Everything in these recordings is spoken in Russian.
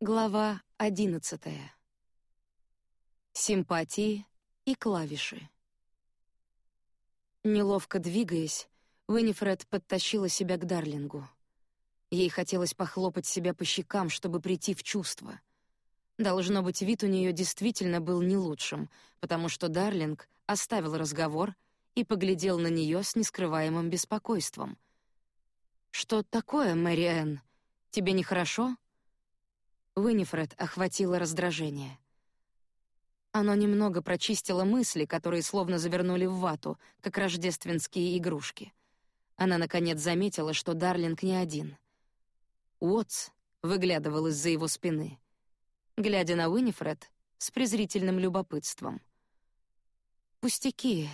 Глава одиннадцатая. Симпатии и клавиши. Неловко двигаясь, Уинифред подтащила себя к Дарлингу. Ей хотелось похлопать себя по щекам, чтобы прийти в чувство. Должно быть, вид у нее действительно был не лучшим, потому что Дарлинг оставил разговор и поглядел на нее с нескрываемым беспокойством. Что такое, Мэри Тебе нехорошо? Уинифред охватило раздражение. Оно немного прочистило мысли, которые словно завернули в вату, как рождественские игрушки. Она наконец заметила, что Дарлинг не один. Уотс выглядывал из-за его спины, глядя на Уинифред с презрительным любопытством. Пустяки.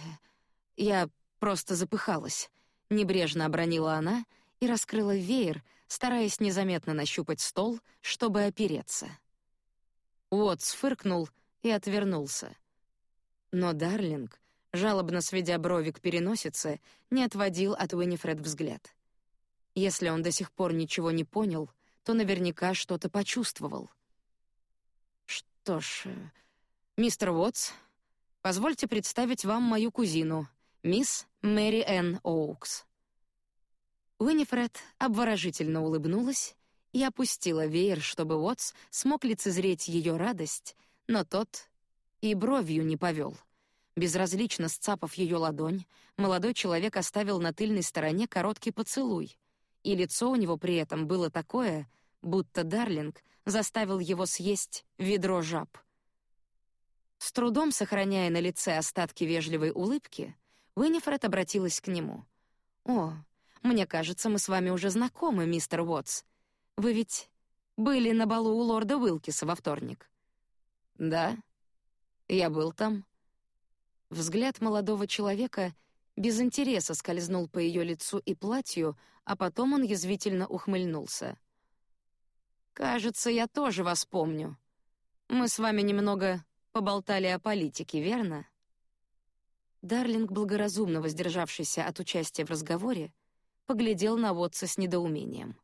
Я просто запыхалась, небрежно обронила она и раскрыла веер, стараясь незаметно нащупать стол, чтобы опереться. Уотс фыркнул и отвернулся. Но Дарлинг, жалобно сведя брови к переносице, не отводил от Уинифред взгляд. Если он до сих пор ничего не понял, то наверняка что-то почувствовал. Что ж, э, мистер Уотс, позвольте представить вам мою кузину, мисс Мэри Энн Оукс. Уинифред обворожительно улыбнулась и опустила веер, чтобы Уотс смог лицезреть ее радость, но тот и бровью не повел. Безразлично сцапав ее ладонь, молодой человек оставил на тыльной стороне короткий поцелуй, и лицо у него при этом было такое, будто Дарлинг заставил его съесть ведро жаб. С трудом сохраняя на лице остатки вежливой улыбки, Уинифред обратилась к нему. «О, мне кажется, мы с вами уже знакомы, мистер Уотс. Вы ведь были на балу у лорда Уилкиса во вторник. Да, я был там. Взгляд молодого человека без интереса скользнул по ее лицу и платью, а потом он язвительно ухмыльнулся. Кажется, я тоже вас помню. Мы с вами немного поболтали о политике, верно? Дарлинг, благоразумно воздержавшийся от участия в разговоре, поглядел на Вотса с недоумением.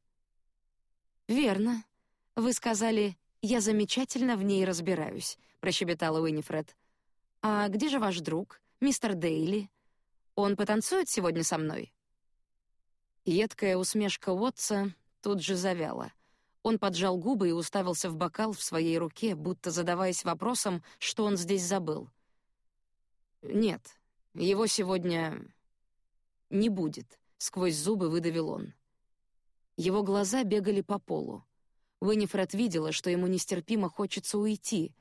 Верно. Вы сказали, я замечательно в ней разбираюсь, прощебетала Уинифред. А где же ваш друг, мистер Дейли? Он потанцует сегодня со мной? Едкая усмешка Уотса тут же завяла. Он поджал губы и уставился в бокал в своей руке, будто задаваясь вопросом, что он здесь забыл. Нет, его сегодня не будет сквозь зубы выдавил он. Его глаза бегали по полу. Уинифред видела, что ему нестерпимо хочется уйти,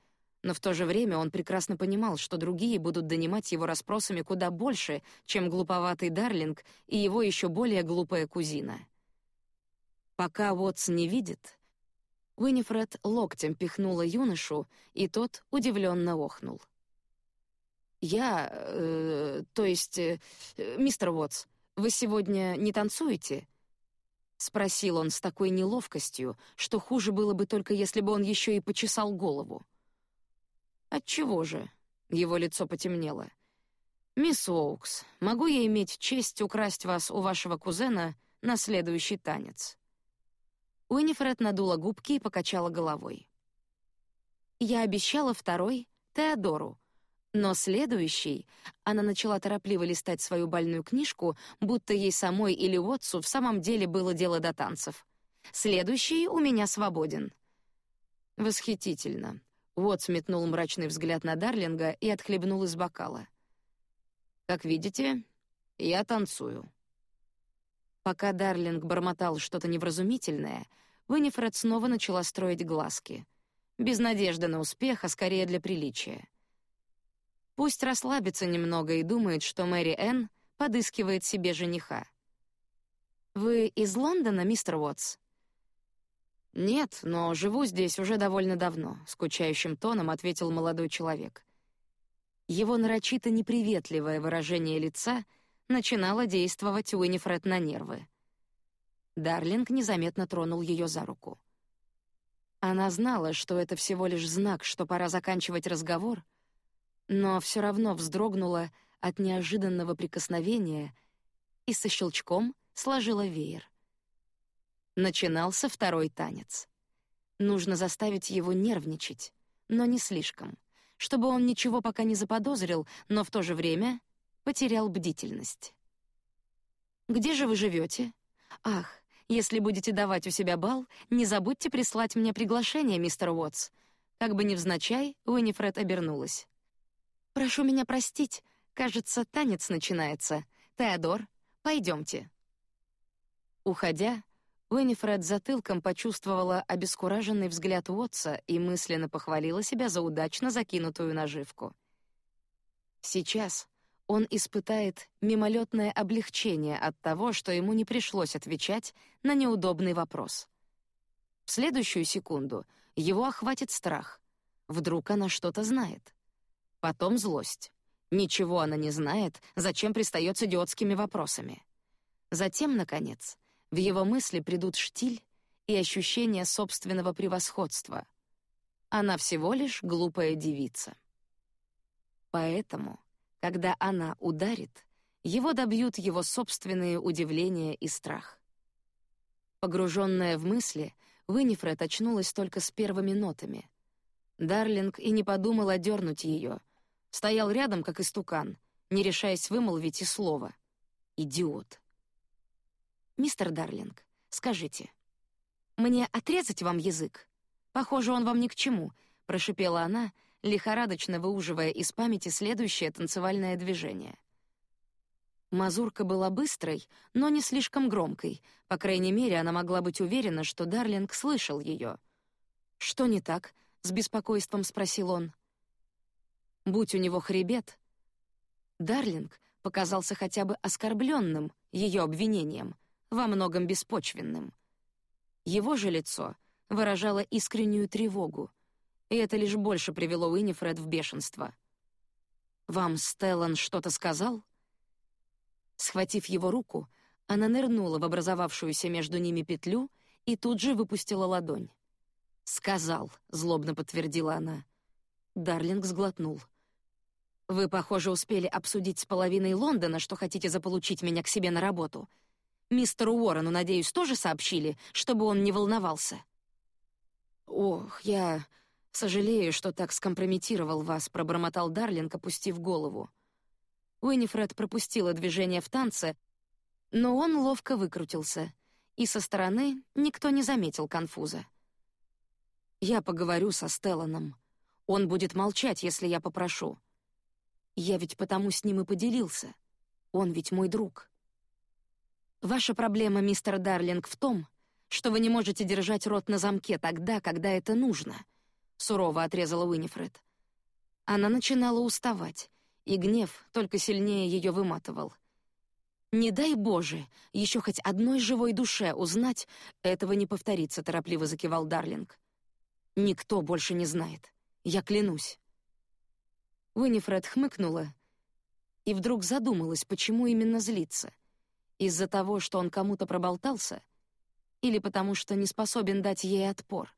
но в то же время он прекрасно понимал, что другие будут донимать его расспросами куда больше, чем глуповатый Дарлинг и его еще более глупая кузина. Пока Уотс не видит, Уинифред локтем пихнула юношу, и тот удивленно охнул. Я, э, то есть, э, мистер Уотс, вы сегодня не танцуете? спросил он с такой неловкостью, что хуже было бы только если бы он еще и почесал голову. От чего же? Его лицо потемнело. Мисс Оукс, могу я иметь честь украсть вас у вашего кузена на следующий танец? Уинифред надула губки и покачала головой. Я обещала второй Теодору, но следующий, она начала торопливо листать свою больную книжку, будто ей самой или Уотсу в самом деле было дело до танцев. Следующий у меня свободен. Восхитительно. Уотс метнул мрачный взгляд на Дарлинга и отхлебнул из бокала. Как видите, я танцую. Пока Дарлинг бормотал что-то невразумительное, Винифред снова начала строить глазки. Без надежды на успех, а скорее для приличия. Пусть расслабится немного и думает, что Мэри Энн подыскивает себе жениха. Вы из Лондона, мистер Уотс? Нет, но живу здесь уже довольно давно, скучающим тоном ответил молодой человек. Его нарочито неприветливое выражение лица начинало действовать Уинифред на нервы. Дарлинг незаметно тронул ее за руку. Она знала, что это всего лишь знак, что пора заканчивать разговор, но все равно вздрогнула от неожиданного прикосновения и со щелчком сложила веер. Начинался второй танец. Нужно заставить его нервничать, но не слишком, чтобы он ничего пока не заподозрил, но в то же время потерял бдительность. «Где же вы живете? Ах, если будете давать у себя бал, не забудьте прислать мне приглашение, мистер Уотс». Как бы невзначай, Уинифред обернулась. «Прошу меня простить, кажется, танец начинается. Теодор, пойдемте». Уходя, Уинифред затылком почувствовала обескураженный взгляд Уотса и мысленно похвалила себя за удачно закинутую наживку. Сейчас он испытает мимолетное облегчение от того, что ему не пришлось отвечать на неудобный вопрос. В следующую секунду его охватит страх. Вдруг она что-то знает. Потом злость. Ничего она не знает, зачем пристает с идиотскими вопросами. Затем, наконец, в его мысли придут штиль и ощущение собственного превосходства. Она всего лишь глупая девица. Поэтому, когда она ударит, его добьют его собственные удивление и страх. Погруженная в мысли, Винифред очнулась только с первыми нотами. Дарлинг и не подумал одернуть ее. Стоял рядом, как истукан, не решаясь вымолвить и слова. Идиот. «Мистер Дарлинг, скажите, мне отрезать вам язык? Похоже, он вам ни к чему», — прошипела она, лихорадочно выуживая из памяти следующее танцевальное движение. Мазурка была быстрой, но не слишком громкой. По крайней мере, она могла быть уверена, что Дарлинг слышал ее. «Что не так?» — с беспокойством спросил он. Будь у него хребет, Дарлинг показался хотя бы оскорбленным ее обвинением — во многом беспочвенным. Его же лицо выражало искреннюю тревогу, и это лишь больше привело Уинифред в бешенство. «Вам Стеллан что-то сказал?» Схватив его руку, она нырнула в образовавшуюся между ними петлю и тут же выпустила ладонь. «Сказал», — злобно подтвердила она. Дарлинг сглотнул. «Вы, похоже, успели обсудить с половиной Лондона, что хотите заполучить меня к себе на работу», Мистеру Уоррену, надеюсь, тоже сообщили, чтобы он не волновался. Ох, я сожалею, что так скомпрометировал вас, пробормотал Дарлинг, опустив голову. Уинифред пропустила движение в танце, но он ловко выкрутился, и со стороны никто не заметил конфуза. Я поговорю со Стелланом. Он будет молчать, если я попрошу. Я ведь потому с ним и поделился. Он ведь мой друг. Ваша проблема, мистер Дарлинг, в том, что вы не можете держать рот на замке тогда, когда это нужно, сурово отрезала Уинифред. Она начинала уставать, и гнев только сильнее ее выматывал. Не дай Боже, еще хоть одной живой душе узнать, этого не повторится, торопливо закивал Дарлинг. Никто больше не знает. Я клянусь. Уинифред хмыкнула и вдруг задумалась, почему именно злится. Из-за того, что он кому-то проболтался, или потому что не способен дать ей отпор.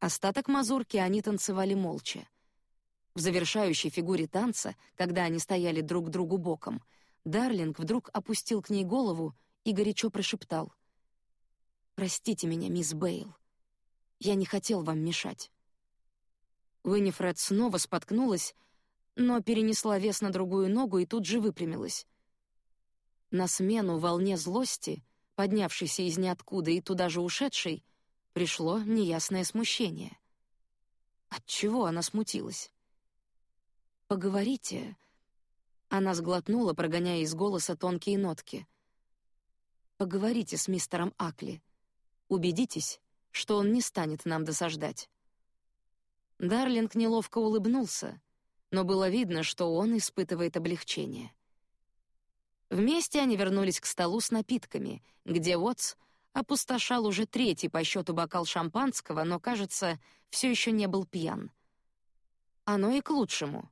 Остаток мазурки они танцевали молча. В завершающей фигуре танца, когда они стояли друг к другу боком, Дарлинг вдруг опустил к ней голову и горячо прошептал: "Простите меня, мисс Бейл. Я не хотел вам мешать". Уинифред снова споткнулась, но перенесла вес на другую ногу и тут же выпрямилась. На смену волне злости, поднявшейся из ниоткуда и туда же ушедшей, пришло неясное смущение. От чего она смутилась? Поговорите. Она сглотнула, прогоняя из голоса тонкие нотки. Поговорите с мистером Акли. Убедитесь, что он не станет нам досаждать. Дарлинг неловко улыбнулся, но было видно, что он испытывает облегчение. Вместе они вернулись к столу с напитками, где Уотс опустошал уже третий по счету бокал шампанского, но, кажется, все еще не был пьян. Оно и к лучшему.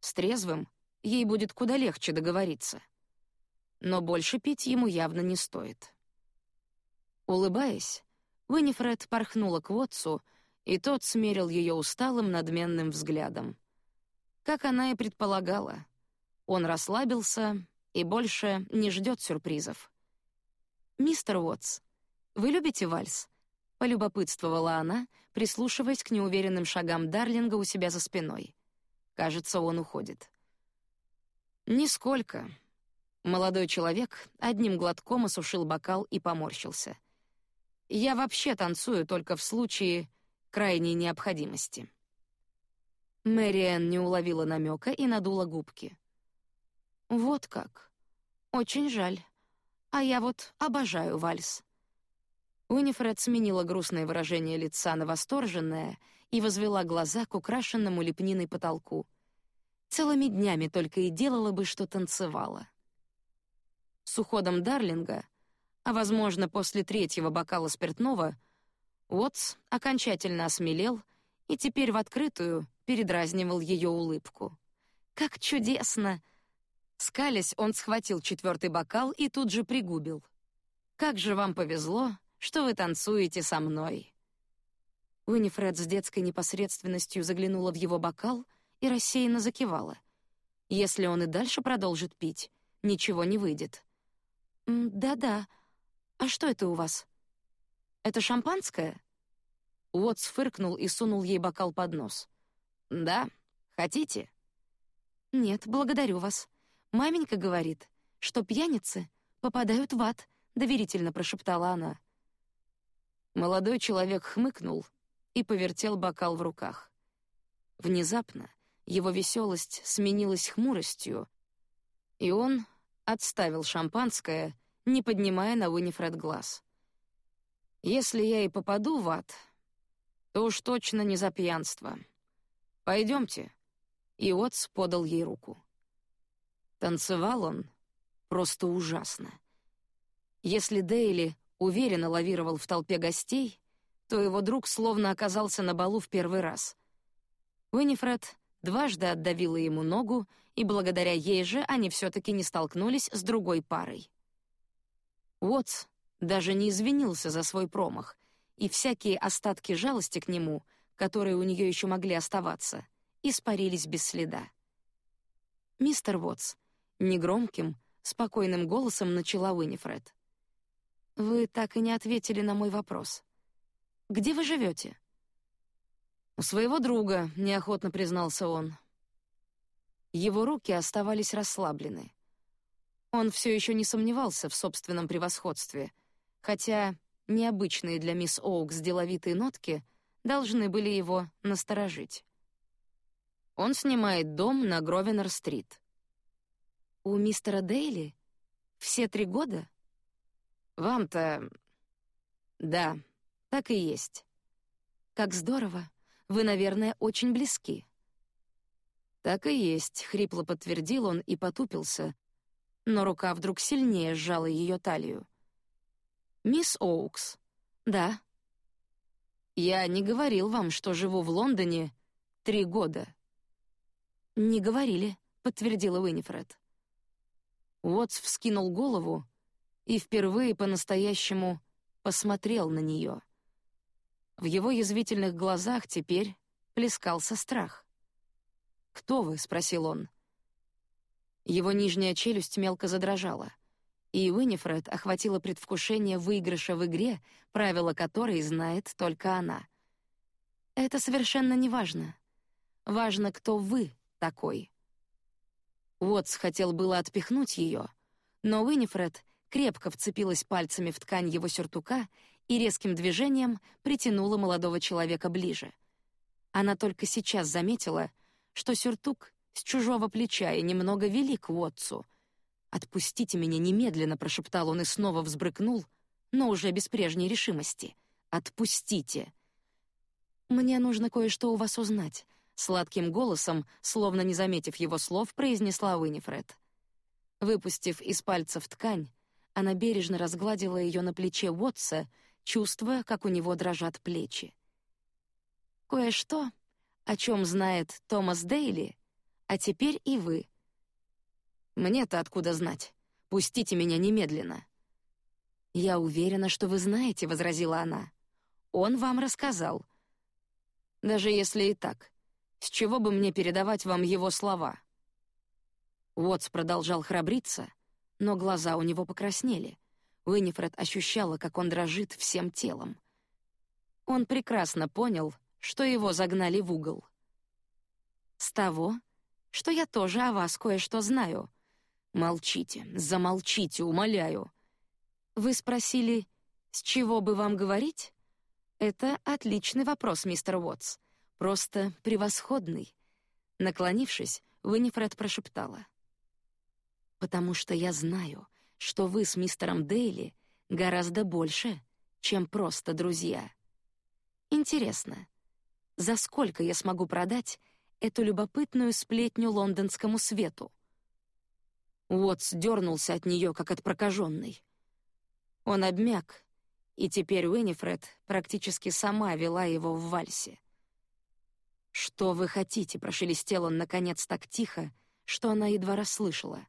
С трезвым ей будет куда легче договориться. Но больше пить ему явно не стоит. Улыбаясь, Уинифред порхнула к Уотсу, и тот смерил ее усталым, надменным взглядом. Как она и предполагала, он расслабился и больше не ждет сюрпризов. «Мистер Уотс, вы любите вальс?» — полюбопытствовала она, прислушиваясь к неуверенным шагам Дарлинга у себя за спиной. Кажется, он уходит. «Нисколько». Молодой человек одним глотком осушил бокал и поморщился. «Я вообще танцую только в случае крайней необходимости». Мэриэн не уловила намека и надула губки. «Вот как. Очень жаль. А я вот обожаю вальс». Унифред сменила грустное выражение лица на восторженное и возвела глаза к украшенному лепниной потолку. Целыми днями только и делала бы, что танцевала. С уходом Дарлинга, а возможно после третьего бокала спиртного, Уотс окончательно осмелел и теперь в открытую передразнивал ее улыбку. Как чудесно! Скалясь, он схватил четвертый бокал и тут же пригубил. Как же вам повезло, что вы танцуете со мной. Уинифред с детской непосредственностью заглянула в его бокал и рассеянно закивала. Если он и дальше продолжит пить, ничего не выйдет. «Да-да. А что это у вас? Это шампанское?» Уотс фыркнул и сунул ей бокал под нос. «Да? Хотите?» «Нет, благодарю вас. Маменька говорит, что пьяницы попадают в ад», — доверительно прошептала она. Молодой человек хмыкнул и повертел бокал в руках. Внезапно его веселость сменилась хмуростью, и он отставил шампанское, не поднимая на Уинифред глаз. «Если я и попаду в ад, то уж точно не за пьянство. Пойдемте». И Отц подал ей руку. Танцевал он просто ужасно. Если Дейли уверенно лавировал в толпе гостей, то его друг словно оказался на балу в первый раз. Уинифред дважды отдавила ему ногу, и благодаря ей же они все-таки не столкнулись с другой парой. Уотс даже не извинился за свой промах, и всякие остатки жалости к нему, которые у нее еще могли оставаться, испарились без следа. «Мистер Уотс», — негромким, спокойным голосом начала Уинифред. Вы так и не ответили на мой вопрос. Где вы живете? У своего друга, неохотно признался он. Его руки оставались расслаблены. Он все еще не сомневался в собственном превосходстве, хотя необычные для мисс Оукс деловитые нотки должны были его насторожить. Он снимает дом на Гровенор-стрит. У мистера Дейли все три года? Вам-то... Да, так и есть. Как здорово. Вы, наверное, очень близки. Так и есть, хрипло подтвердил он и потупился, но рука вдруг сильнее сжала ее талию. Мисс Оукс. Да. Я не говорил вам, что живу в Лондоне три года. Не говорили, подтвердила Уинифред. Уотс вскинул голову, и впервые по-настоящему посмотрел на нее. В его язвительных глазах теперь плескался страх. «Кто вы?» — спросил он. Его нижняя челюсть мелко задрожала, и Уинифред охватило предвкушение выигрыша в игре, правила которой знает только она. «Это совершенно не важно. Важно, кто вы такой». Уотс хотел было отпихнуть ее, но Уинифред крепко вцепилась пальцами в ткань его сюртука и резким движением притянула молодого человека ближе. Она только сейчас заметила, что сюртук с чужого плеча и немного велик Уотсу. «Отпустите меня немедленно», — прошептал он и снова взбрыкнул, но уже без прежней решимости. «Отпустите!» «Мне нужно кое-что у вас узнать», — сладким голосом, словно не заметив его слов, произнесла Уинифред. Выпустив из пальцев ткань, она бережно разгладила ее на плече Уотса, чувствуя, как у него дрожат плечи. Кое-что, о чем знает Томас Дейли, а теперь и вы. Мне-то откуда знать? Пустите меня немедленно. Я уверена, что вы знаете, возразила она. Он вам рассказал. Даже если и так, с чего бы мне передавать вам его слова? Уотс продолжал храбриться, но глаза у него покраснели. Уинифред ощущала, как он дрожит всем телом. Он прекрасно понял, что его загнали в угол. С того, что я тоже о вас кое-что знаю. Молчите, замолчите, умоляю. Вы спросили, с чего бы вам говорить? Это отличный вопрос, мистер Уотс. Просто превосходный. Наклонившись, Уинифред прошептала: "Потому что я знаю, что вы с мистером Дейли гораздо больше, чем просто друзья. Интересно, за сколько я смогу продать эту любопытную сплетню лондонскому свету. Уотс дернулся от нее, как от прокаженной. Он обмяк, и теперь Уинифред практически сама вела его в вальсе. «Что вы хотите?» — прошелестел он, наконец, так тихо, что она едва расслышала.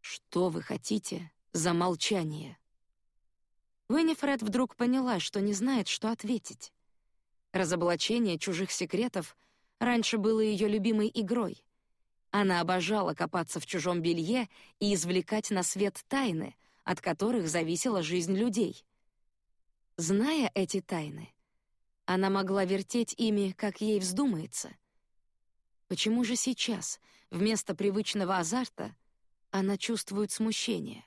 «Что вы хотите за молчание?» Уинифред вдруг поняла, что не знает, что ответить. Разоблачение чужих секретов раньше было ее любимой игрой. Она обожала копаться в чужом белье и извлекать на свет тайны, от которых зависела жизнь людей. Зная эти тайны, она могла вертеть ими, как ей вздумается. Почему же сейчас, вместо привычного азарта, она чувствует смущение?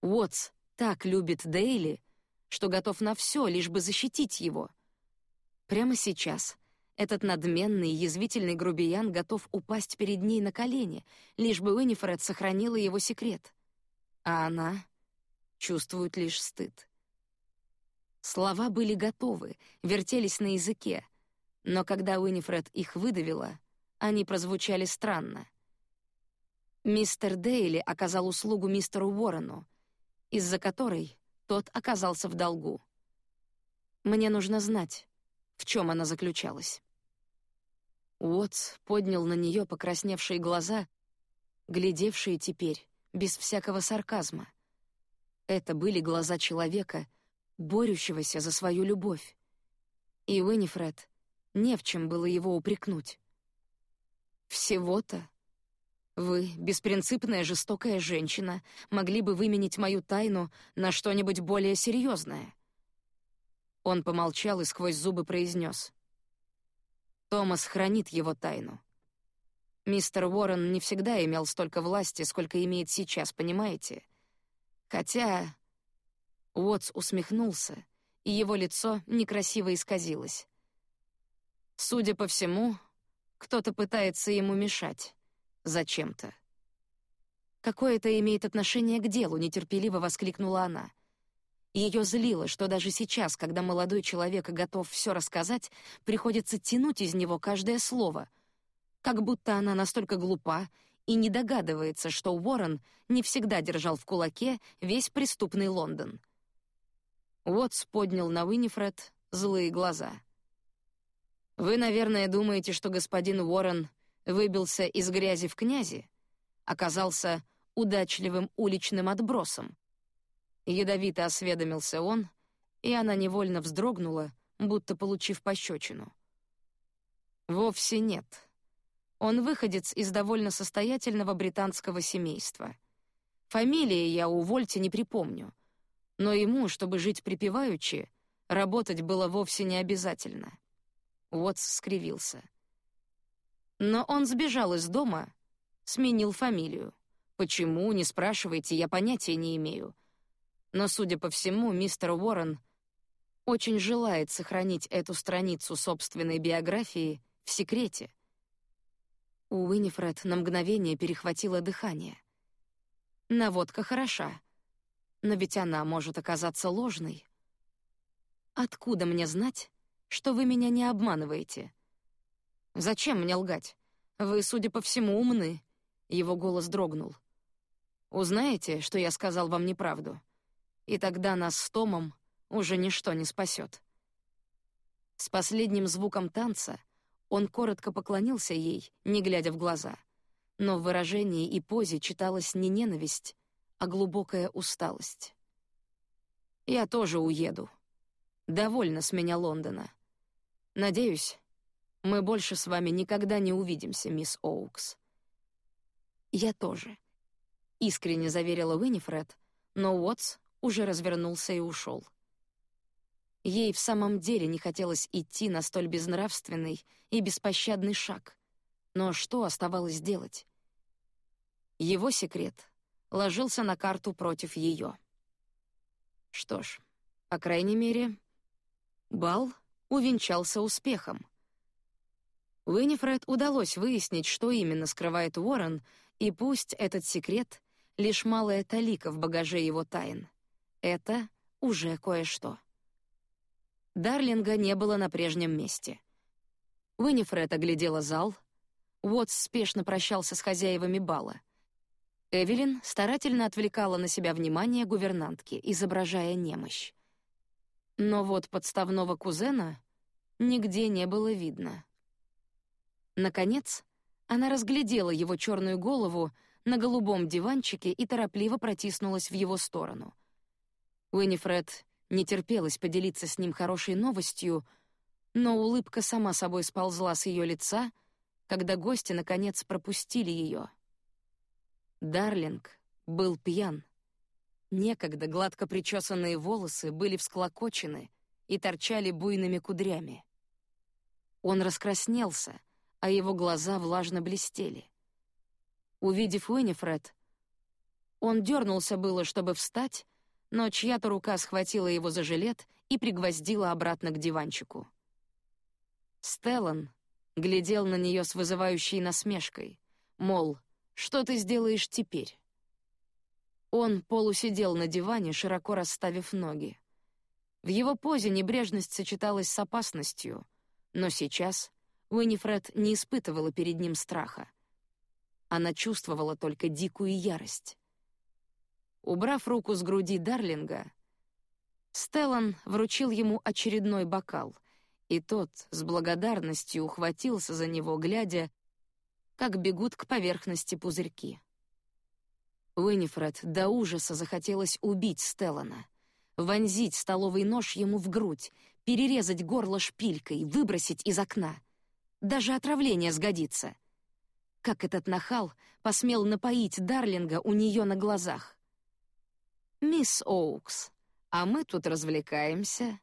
Уотс так любит Дейли, что готов на все, лишь бы защитить его — Прямо сейчас этот надменный, язвительный грубиян готов упасть перед ней на колени, лишь бы Уинифред сохранила его секрет. А она чувствует лишь стыд. Слова были готовы, вертелись на языке, но когда Уинифред их выдавила, они прозвучали странно. Мистер Дейли оказал услугу мистеру Уоррену, из-за которой тот оказался в долгу. Мне нужно знать, в чем она заключалась. Уотс поднял на нее покрасневшие глаза, глядевшие теперь без всякого сарказма. Это были глаза человека, борющегося за свою любовь. И Уинифред не в чем было его упрекнуть. Всего-то вы, беспринципная жестокая женщина, могли бы выменить мою тайну на что-нибудь более серьезное. Он помолчал и сквозь зубы произнес: "Томас хранит его тайну. Мистер Уоррен не всегда имел столько власти, сколько имеет сейчас, понимаете? Хотя Уотс усмехнулся, и его лицо некрасиво исказилось. Судя по всему, кто-то пытается ему мешать зачем-то. Какое это имеет отношение к делу? нетерпеливо воскликнула она. Ее злило, что даже сейчас, когда молодой человек готов все рассказать, приходится тянуть из него каждое слово, как будто она настолько глупа и не догадывается, что Уоррен не всегда держал в кулаке весь преступный Лондон. Уотс поднял на Уинифред злые глаза. Вы, наверное, думаете, что господин Уоррен выбился из грязи в князи, оказался удачливым уличным отбросом, Ядовито осведомился он, и она невольно вздрогнула, будто получив пощечину. Вовсе нет. Он выходец из довольно состоятельного британского семейства. Фамилии я у Вольти не припомню, но ему, чтобы жить припеваючи, работать было вовсе не обязательно. Уотс скривился. Но он сбежал из дома, сменил фамилию. Почему, не спрашивайте, я понятия не имею. Но, судя по всему, мистер Уоррен очень желает сохранить эту страницу собственной биографии в секрете. У Уинифред на мгновение перехватило дыхание. Наводка хороша, но ведь она может оказаться ложной. Откуда мне знать, что вы меня не обманываете? Зачем мне лгать? Вы, судя по всему, умны. Его голос дрогнул. Узнаете, что я сказал вам неправду? И тогда нас с Томом уже ничто не спасет. С последним звуком танца он коротко поклонился ей, не глядя в глаза, но в выражении и позе читалась не ненависть, а глубокая усталость. Я тоже уеду. Довольно с меня Лондона. Надеюсь, мы больше с вами никогда не увидимся, мисс Оукс. Я тоже. Искренне заверила Уинифред, но Уотс уже развернулся и ушел. Ей в самом деле не хотелось идти на столь безнравственный и беспощадный шаг. Но что оставалось делать? Его секрет ложился на карту против ее. Что ж, по крайней мере, бал увенчался успехом. Уинифред удалось выяснить, что именно скрывает Уоррен, и пусть этот секрет — лишь малая талика в багаже его тайн. Это уже кое-что. Дарлинга не было на прежнем месте. Уинифред оглядела зал. Уотс спешно прощался с хозяевами бала. Эвелин старательно отвлекала на себя внимание гувернантки, изображая немощь. Но вот подставного кузена нигде не было видно. Наконец, она разглядела его черную голову на голубом диванчике и торопливо протиснулась в его сторону. Уинифред не терпелось поделиться с ним хорошей новостью, но улыбка сама собой сползла с ее лица, когда гости наконец пропустили ее. Дарлинг был пьян. Некогда гладко причесанные волосы были всклокочены и торчали буйными кудрями. Он раскраснелся, а его глаза влажно блестели. Увидев Уинифред, он дернулся было, чтобы встать, но чья-то рука схватила его за жилет и пригвоздила обратно к диванчику. Стеллан глядел на нее с вызывающей насмешкой, мол, что ты сделаешь теперь? Он полусидел на диване, широко расставив ноги. В его позе небрежность сочеталась с опасностью, но сейчас Уинифред не испытывала перед ним страха. Она чувствовала только дикую ярость. Убрав руку с груди Дарлинга, Стеллан вручил ему очередной бокал, и тот с благодарностью ухватился за него, глядя, как бегут к поверхности пузырьки. Уинифред до ужаса захотелось убить Стеллана, вонзить столовый нож ему в грудь, перерезать горло шпилькой, выбросить из окна. Даже отравление сгодится. Как этот нахал посмел напоить Дарлинга у нее на глазах? «Мисс Оукс, а мы тут развлекаемся».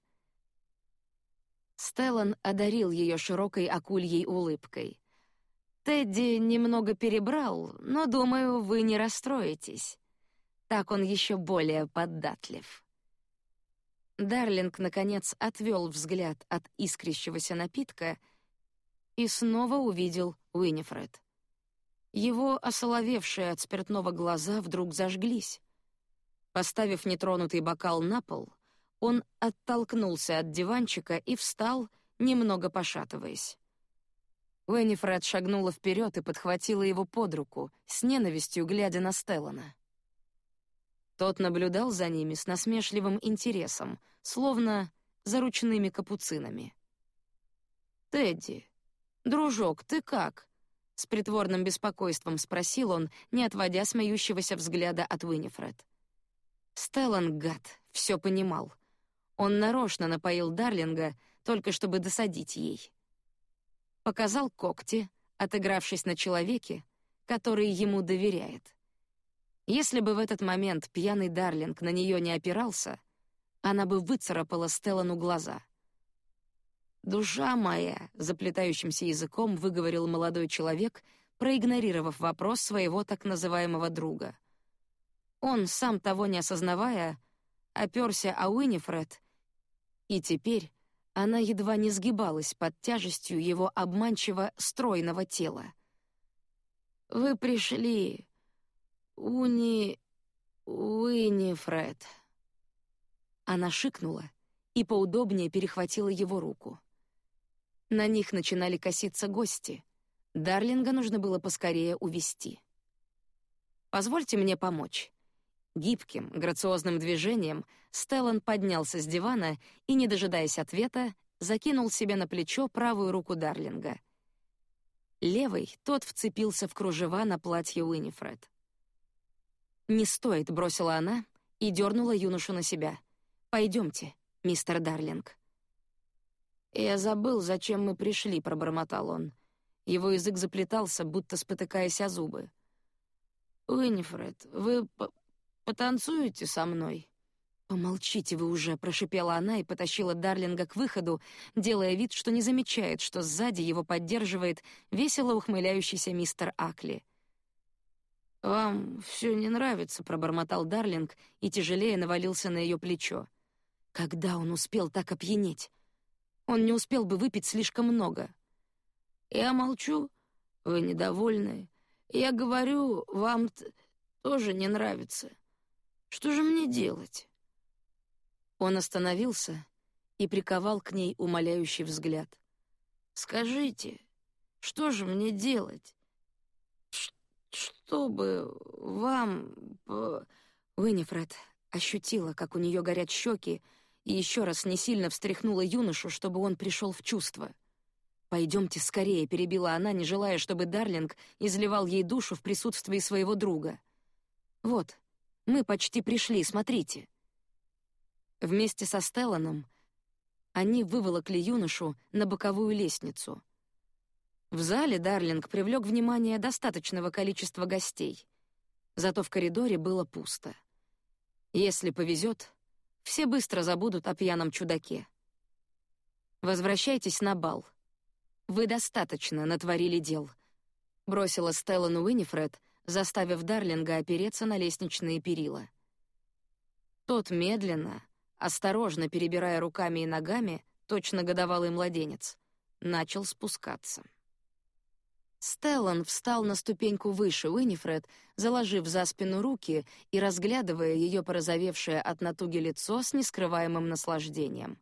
Стеллан одарил ее широкой акульей улыбкой. «Тедди немного перебрал, но, думаю, вы не расстроитесь. Так он еще более податлив». Дарлинг, наконец, отвел взгляд от искрящегося напитка и снова увидел Уинифред. Его осоловевшие от спиртного глаза вдруг зажглись. Поставив нетронутый бокал на пол, он оттолкнулся от диванчика и встал, немного пошатываясь. Уэннифред шагнула вперед и подхватила его под руку, с ненавистью глядя на Стеллана. Тот наблюдал за ними с насмешливым интересом, словно за ручными капуцинами. «Тедди, дружок, ты как?» — с притворным беспокойством спросил он, не отводя смеющегося взгляда от Уинифред. Стеллан, гад, все понимал. Он нарочно напоил Дарлинга, только чтобы досадить ей. Показал когти, отыгравшись на человеке, который ему доверяет. Если бы в этот момент пьяный Дарлинг на нее не опирался, она бы выцарапала Стеллану глаза. «Душа моя», — заплетающимся языком выговорил молодой человек, проигнорировав вопрос своего так называемого друга — он, сам того не осознавая, оперся о Уинифред, и теперь она едва не сгибалась под тяжестью его обманчиво стройного тела. «Вы пришли, Уни... Уинифред». Она шикнула и поудобнее перехватила его руку. На них начинали коситься гости. Дарлинга нужно было поскорее увести. «Позвольте мне помочь». Гибким, грациозным движением Стеллан поднялся с дивана и, не дожидаясь ответа, закинул себе на плечо правую руку Дарлинга. Левый тот вцепился в кружева на платье Уинифред. «Не стоит», — бросила она и дернула юношу на себя. «Пойдемте, мистер Дарлинг». «Я забыл, зачем мы пришли», — пробормотал он. Его язык заплетался, будто спотыкаясь о зубы. «Уинифред, вы Потанцуете со мной?» Помолчите вы уже, прошипела она и потащила Дарлинга к выходу, делая вид, что не замечает, что сзади его поддерживает весело ухмыляющийся мистер Акли. Вам все не нравится, пробормотал Дарлинг и тяжелее навалился на ее плечо. Когда он успел так опьянеть? Он не успел бы выпить слишком много. Я молчу, вы недовольны. Я говорю, вам тоже не нравится. Что же мне делать? Он остановился и приковал к ней умоляющий взгляд. Скажите, что же мне делать? чтобы вам Уинифред ощутила, как у нее горят щеки, и еще раз не сильно встряхнула юношу, чтобы он пришел в чувство. Пойдемте скорее, перебила она, не желая, чтобы Дарлинг изливал ей душу в присутствии своего друга. Вот, мы почти пришли, смотрите. Вместе со Стелланом они выволокли юношу на боковую лестницу. В зале Дарлинг привлек внимание достаточного количества гостей. Зато в коридоре было пусто. Если повезет, все быстро забудут о пьяном чудаке. Возвращайтесь на бал. Вы достаточно натворили дел, бросила Стеллан Уинифред, заставив Дарлинга опереться на лестничные перила. Тот медленно, осторожно перебирая руками и ногами, точно годовалый младенец, начал спускаться. Стеллан встал на ступеньку выше Уинифред, заложив за спину руки и разглядывая ее порозовевшее от натуги лицо с нескрываемым наслаждением.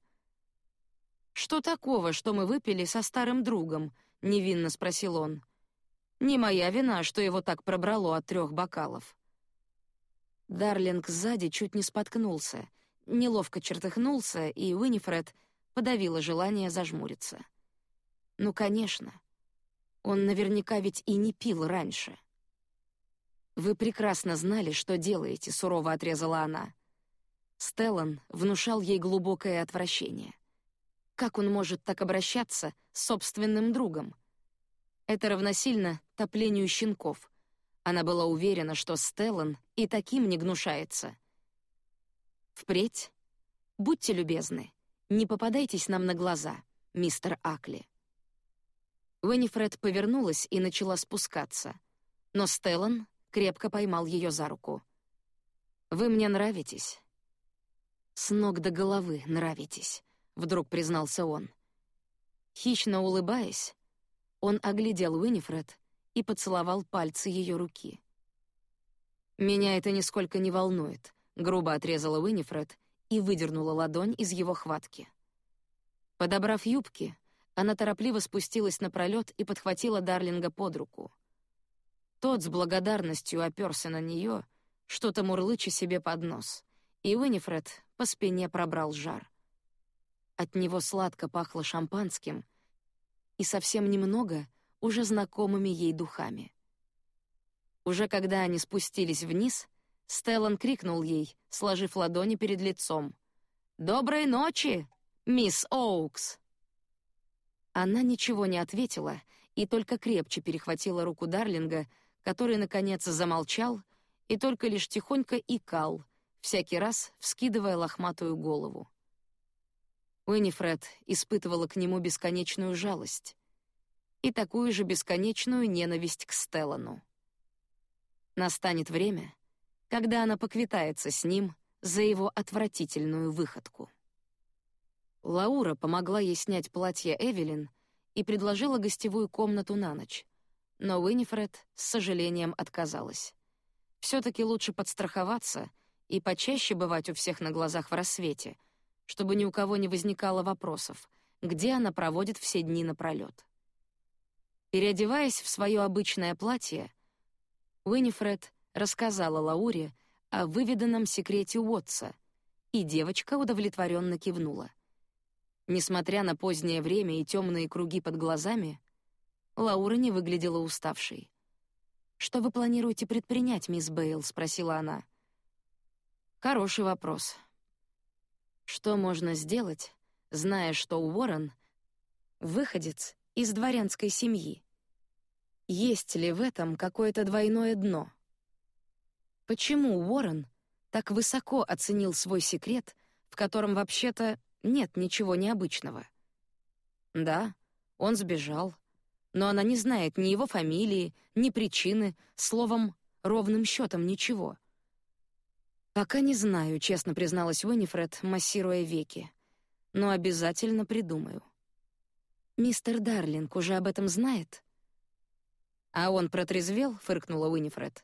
Что такого, что мы выпили со старым другом? невинно спросил он. Не моя вина, что его так пробрало от трех бокалов. Дарлинг сзади чуть не споткнулся, неловко чертыхнулся, и Уинифред подавила желание зажмуриться. Ну, конечно. Он наверняка ведь и не пил раньше. Вы прекрасно знали, что делаете, сурово отрезала она. Стеллан внушал ей глубокое отвращение. Как он может так обращаться с собственным другом? Это равносильно топлению щенков. Она была уверена, что Стеллан и таким не гнушается. Впредь будьте любезны, не попадайтесь нам на глаза, мистер Акли. Уинифред повернулась и начала спускаться, но Стеллан крепко поймал ее за руку. Вы мне нравитесь. С ног до головы нравитесь, вдруг признался он. Хищно улыбаясь, он оглядел Уинифред и поцеловал пальцы ее руки. Меня это нисколько не волнует, грубо отрезала Уинифред и выдернула ладонь из его хватки. Подобрав юбки, она торопливо спустилась на пролет и подхватила Дарлинга под руку. Тот с благодарностью оперся на нее, что-то мурлыча себе под нос, и Уинифред по спине пробрал жар. От него сладко пахло шампанским и совсем немного уже знакомыми ей духами. Уже когда они спустились вниз, Стеллан крикнул ей, сложив ладони перед лицом: "Доброй ночи, мисс Оукс!" Она ничего не ответила и только крепче перехватила руку Дарлинга, который наконец замолчал и только лишь тихонько икал, всякий раз вскидывая лохматую голову. Уинифред испытывала к нему бесконечную жалость и такую же бесконечную ненависть к Стеллану. Настанет время, когда она поквитается с ним за его отвратительную выходку. Лаура помогла ей снять платье Эвелин и предложила гостевую комнату на ночь, но Уинифред с сожалением отказалась. Все-таки лучше подстраховаться и почаще бывать у всех на глазах в рассвете, чтобы ни у кого не возникало вопросов, где она проводит все дни напролет. Переодеваясь в свое обычное платье, Уинифред рассказала Лауре о выведанном секрете Уотса, и девочка удовлетворенно кивнула. Несмотря на позднее время и темные круги под глазами, Лаура не выглядела уставшей. Что вы планируете предпринять, мисс Бейл? – спросила она. Хороший вопрос. Что можно сделать, зная, что Уоррен выходец из дворянской семьи? Есть ли в этом какое-то двойное дно? Почему Уоррен так высоко оценил свой секрет, в котором вообще-то нет ничего необычного. Да, он сбежал, но она не знает ни его фамилии, ни причины, словом, ровным счетом ничего. Пока не знаю, честно призналась Уинифред, массируя веки, но обязательно придумаю. Мистер Дарлинг уже об этом знает? А он протрезвел, фыркнула Уинифред.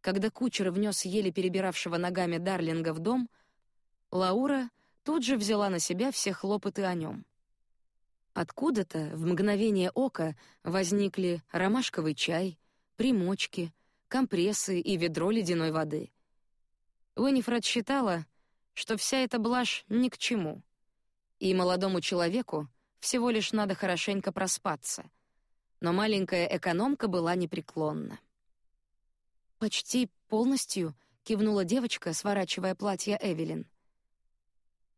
Когда кучер внес еле перебиравшего ногами Дарлинга в дом, Лаура тут же взяла на себя все хлопоты о нем. Откуда-то в мгновение ока возникли ромашковый чай, примочки, компрессы и ведро ледяной воды. Уинифред считала, что вся эта блажь ни к чему, и молодому человеку всего лишь надо хорошенько проспаться. Но маленькая экономка была непреклонна. Почти полностью кивнула девочка, сворачивая платье Эвелин.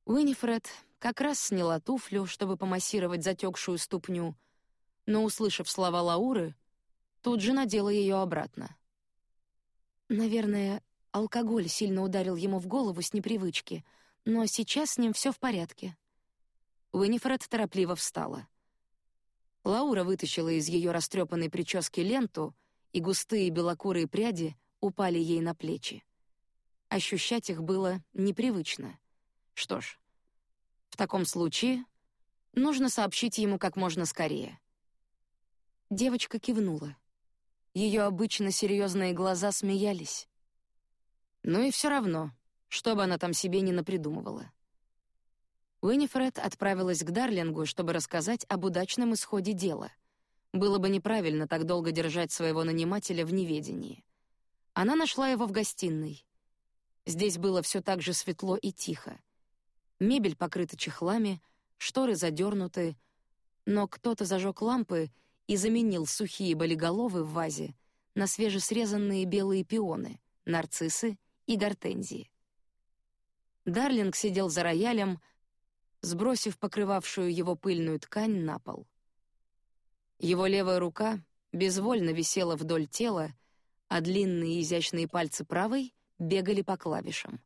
Уинифред как раз сняла туфлю, чтобы помассировать затекшую ступню, но, услышав слова Лауры, тут же надела ее обратно. Наверное, алкоголь сильно ударил ему в голову с непривычки, но сейчас с ним все в порядке. Уинифред торопливо встала. Лаура вытащила из ее растрепанной прически ленту, и густые белокурые пряди упали ей на плечи. Ощущать их было непривычно. Что ж, в таком случае нужно сообщить ему как можно скорее. Девочка кивнула. Ее обычно серьезные глаза смеялись. Ну и все равно, что бы она там себе не напридумывала. Уинифред отправилась к Дарлингу, чтобы рассказать об удачном исходе дела. Было бы неправильно так долго держать своего нанимателя в неведении. Она нашла его в гостиной. Здесь было все так же светло и тихо. Мебель покрыта чехлами, шторы задернуты, но кто-то зажег лампы и заменил сухие болиголовы в вазе на свежесрезанные белые пионы, нарциссы и гортензии. Дарлинг сидел за роялем, сбросив покрывавшую его пыльную ткань на пол. Его левая рука безвольно висела вдоль тела, а длинные изящные пальцы правой бегали по клавишам.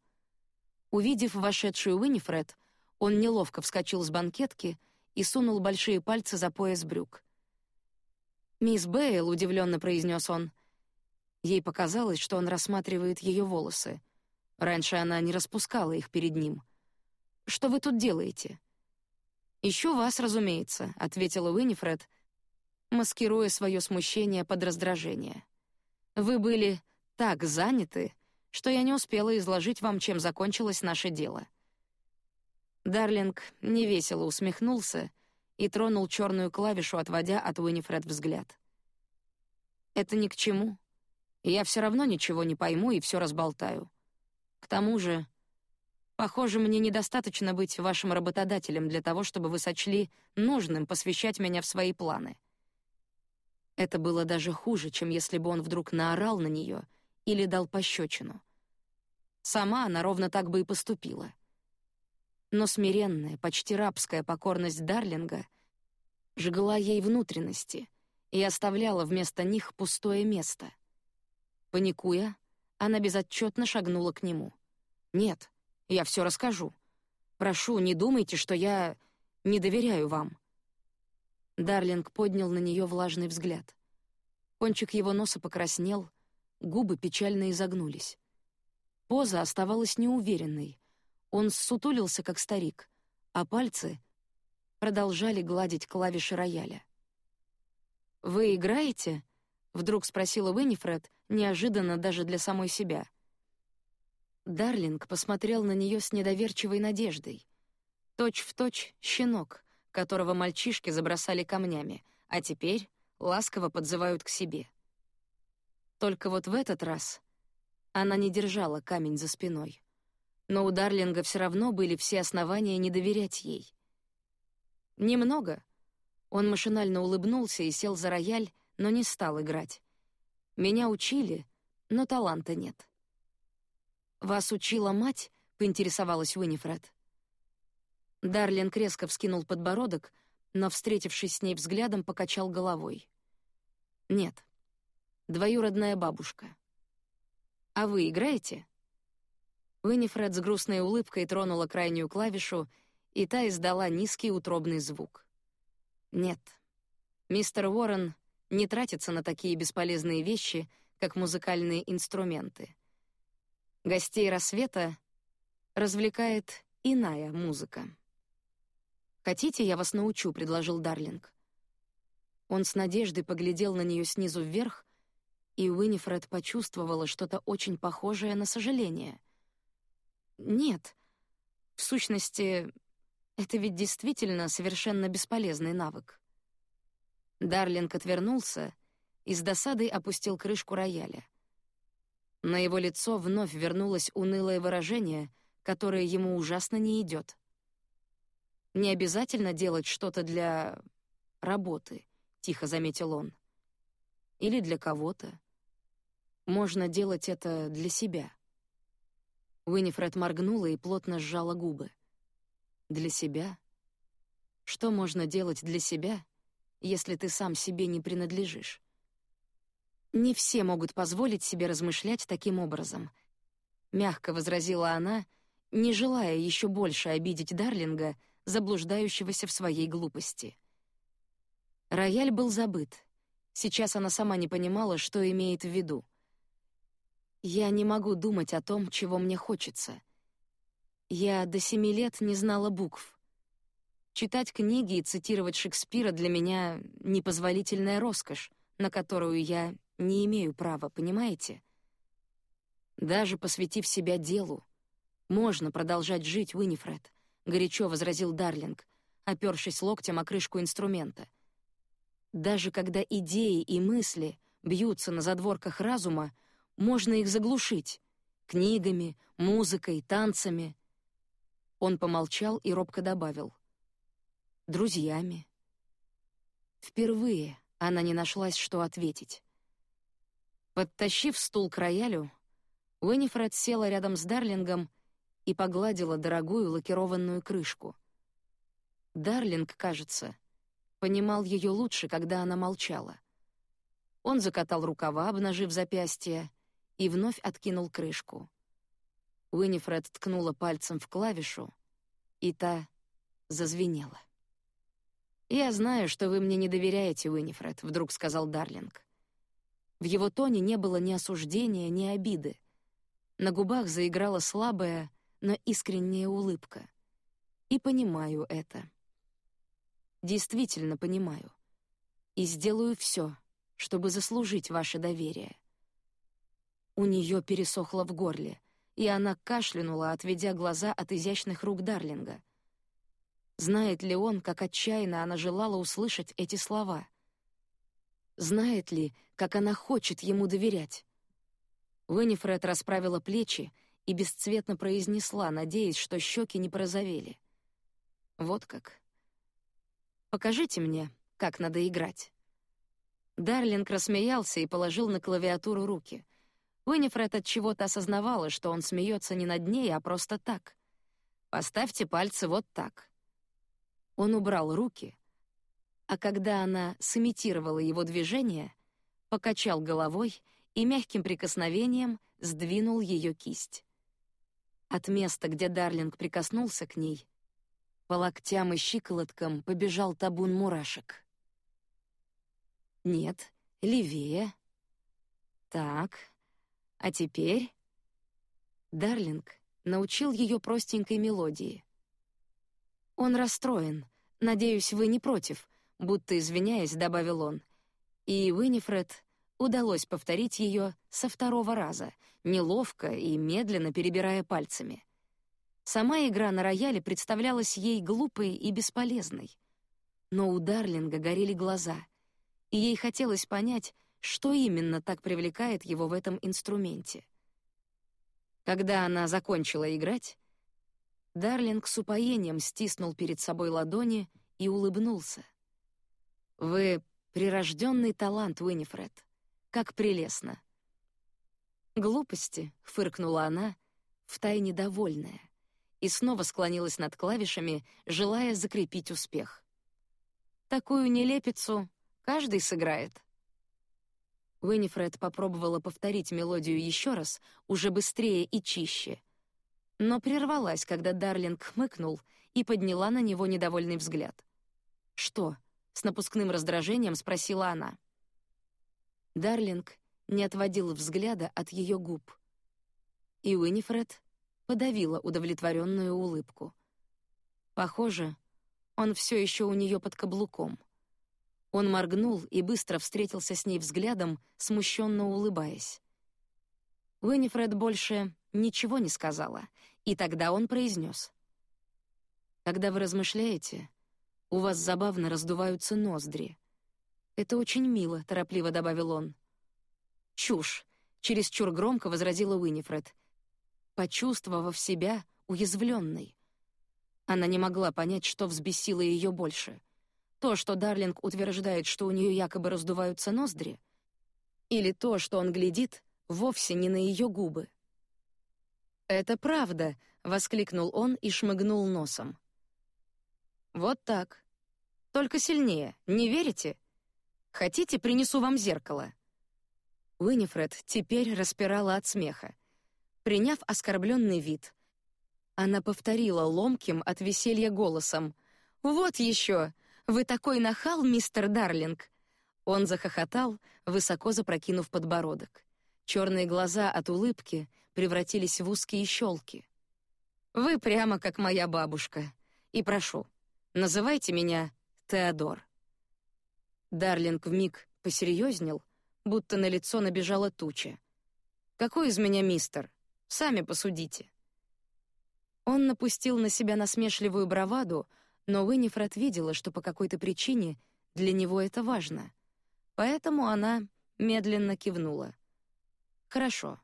Увидев вошедшую Уинифред, он неловко вскочил с банкетки и сунул большие пальцы за пояс брюк. «Мисс Бейл», — удивленно произнес он. Ей показалось, что он рассматривает ее волосы. Раньше она не распускала их перед ним. «Что вы тут делаете?» «Ищу вас, разумеется», — ответила Уинифред, маскируя свое смущение под раздражение. «Вы были так заняты, что я не успела изложить вам, чем закончилось наше дело. Дарлинг невесело усмехнулся и тронул черную клавишу, отводя от Уинифред взгляд. Это ни к чему. Я все равно ничего не пойму и все разболтаю. К тому же, похоже, мне недостаточно быть вашим работодателем для того, чтобы вы сочли нужным посвящать меня в свои планы. Это было даже хуже, чем если бы он вдруг наорал на нее — или дал пощечину. Сама она ровно так бы и поступила. Но смиренная, почти рабская покорность Дарлинга жгла ей внутренности и оставляла вместо них пустое место. Паникуя, она безотчетно шагнула к нему. «Нет, я все расскажу. Прошу, не думайте, что я не доверяю вам». Дарлинг поднял на нее влажный взгляд. Кончик его носа покраснел, губы печально изогнулись. Поза оставалась неуверенной. Он ссутулился, как старик, а пальцы продолжали гладить клавиши рояля. «Вы играете?» — вдруг спросила Уинифред, неожиданно даже для самой себя. Дарлинг посмотрел на нее с недоверчивой надеждой. Точь в точь щенок, которого мальчишки забросали камнями, а теперь ласково подзывают к себе. Только вот в этот раз она не держала камень за спиной. Но у Дарлинга все равно были все основания не доверять ей. Немного. Он машинально улыбнулся и сел за рояль, но не стал играть. Меня учили, но таланта нет. Вас учила мать? поинтересовалась Уинифред. Дарлинг резко вскинул подбородок, но, встретившись с ней взглядом, покачал головой. Нет двоюродная бабушка. А вы играете? Уинифред с грустной улыбкой тронула крайнюю клавишу, и та издала низкий утробный звук. Нет. Мистер Уоррен не тратится на такие бесполезные вещи, как музыкальные инструменты. Гостей рассвета развлекает иная музыка. Хотите, я вас научу, предложил Дарлинг. Он с надеждой поглядел на нее снизу вверх, и Уинифред почувствовала что-то очень похожее на сожаление. Нет, в сущности, это ведь действительно совершенно бесполезный навык. Дарлинг отвернулся и с досадой опустил крышку рояля. На его лицо вновь вернулось унылое выражение, которое ему ужасно не идет. Не обязательно делать что-то для работы, тихо заметил он. Или для кого-то. Можно делать это для себя. Уинифред моргнула и плотно сжала губы. Для себя? Что можно делать для себя, если ты сам себе не принадлежишь? Не все могут позволить себе размышлять таким образом, мягко возразила она, не желая еще больше обидеть Дарлинга, заблуждающегося в своей глупости. Рояль был забыт. Сейчас она сама не понимала, что имеет в виду. Я не могу думать о том, чего мне хочется. Я до семи лет не знала букв. Читать книги и цитировать Шекспира для меня непозволительная роскошь, на которую я не имею права, понимаете? Даже посвятив себя делу, можно продолжать жить, Уинифред, горячо возразил Дарлинг, опершись локтем о крышку инструмента. Даже когда идеи и мысли бьются на задворках разума, можно их заглушить книгами, музыкой, танцами. Он помолчал и робко добавил: друзьями. Впервые она не нашлась, что ответить. Подтащив стул к роялю, Уинифред села рядом с Дарлингом и погладила дорогую лакированную крышку. Дарлинг, кажется, понимал ее лучше, когда она молчала. Он закатал рукава, обнажив запястье, и вновь откинул крышку. Уинифред ткнула пальцем в клавишу, и та зазвенела. «Я знаю, что вы мне не доверяете, Уинифред», — вдруг сказал Дарлинг. В его тоне не было ни осуждения, ни обиды. На губах заиграла слабая, но искренняя улыбка. И понимаю это. Действительно понимаю. И сделаю все, чтобы заслужить ваше доверие. У нее пересохло в горле, и она кашлянула, отведя глаза от изящных рук Дарлинга. Знает ли он, как отчаянно она желала услышать эти слова? Знает ли, как она хочет ему доверять? Уинифред расправила плечи и бесцветно произнесла, надеясь, что щеки не порозовели. Вот как. Покажите мне, как надо играть. Дарлинг рассмеялся и положил на клавиатуру руки. Уинифред от чего-то осознавала, что он смеется не над ней, а просто так. Поставьте пальцы вот так. Он убрал руки, а когда она сымитировала его движение, покачал головой и мягким прикосновением сдвинул ее кисть. От места, где Дарлинг прикоснулся к ней, по локтям и щиколоткам побежал табун мурашек. Нет, левее. Так. А теперь Дарлинг научил ее простенькой мелодии. Он расстроен. Надеюсь, вы не против, будто извиняясь, добавил он. И Уинифред удалось повторить ее со второго раза, неловко и медленно перебирая пальцами. Сама игра на рояле представлялась ей глупой и бесполезной. Но у Дарлинга горели глаза, и ей хотелось понять, что именно так привлекает его в этом инструменте. Когда она закончила играть, Дарлинг с упоением стиснул перед собой ладони и улыбнулся. Вы прирожденный талант, Уинифред. Как прелестно. Глупости, фыркнула она, втайне довольная, и снова склонилась над клавишами, желая закрепить успех. Такую нелепицу каждый сыграет. Уинифред попробовала повторить мелодию еще раз, уже быстрее и чище, но прервалась, когда Дарлинг хмыкнул и подняла на него недовольный взгляд. «Что?» — с напускным раздражением спросила она. Дарлинг не отводил взгляда от ее губ. И Уинифред подавила удовлетворенную улыбку. Похоже, он все еще у нее под каблуком. Он моргнул и быстро встретился с ней взглядом, смущенно улыбаясь. Уинифред больше ничего не сказала, и тогда он произнес: "Когда вы размышляете, у вас забавно раздуваются ноздри. Это очень мило", торопливо добавил он. "Чушь", чересчур громко возразила Уинифред, почувствовав себя уязвленной. Она не могла понять, что взбесило ее больше: то, что Дарлинг утверждает, что у нее якобы раздуваются ноздри, или то, что он глядит вовсе не на ее губы. Это правда, воскликнул он и шмыгнул носом. Вот так. Только сильнее. Не верите? Хотите, принесу вам зеркало? Уинифред теперь распирала от смеха. Приняв оскорбленный вид, она повторила ломким от веселья голосом: "Вот еще! Вы такой нахал, мистер Дарлинг!" Он захохотал, высоко запрокинув подбородок. Черные глаза от улыбки превратились в узкие щелки. Вы прямо как моя бабушка. И прошу, называйте меня Теодор. Дарлинг вмиг посерьезнел, будто на лицо набежала туча. Какой из меня мистер? Сами посудите. Он напустил на себя насмешливую браваду, но Уинифред видела, что по какой-то причине для него это важно. Поэтому она медленно кивнула. Хорошо.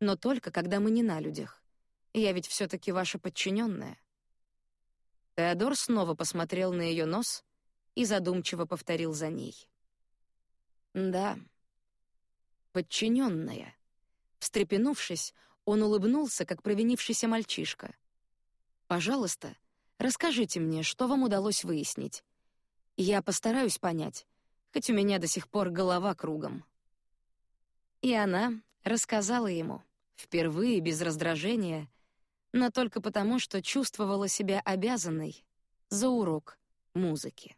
Но только когда мы не на людях. Я ведь все таки ваша подчиненная. Теодор снова посмотрел на ее нос и задумчиво повторил за ней. Да. Подчиненная. Встрепенувшись, он улыбнулся, как провинившийся мальчишка. Пожалуйста, расскажите мне, что вам удалось выяснить. Я постараюсь понять, хоть у меня до сих пор голова кругом. И она рассказала ему, впервые без раздражения, но только потому, что чувствовала себя обязанной за урок музыки.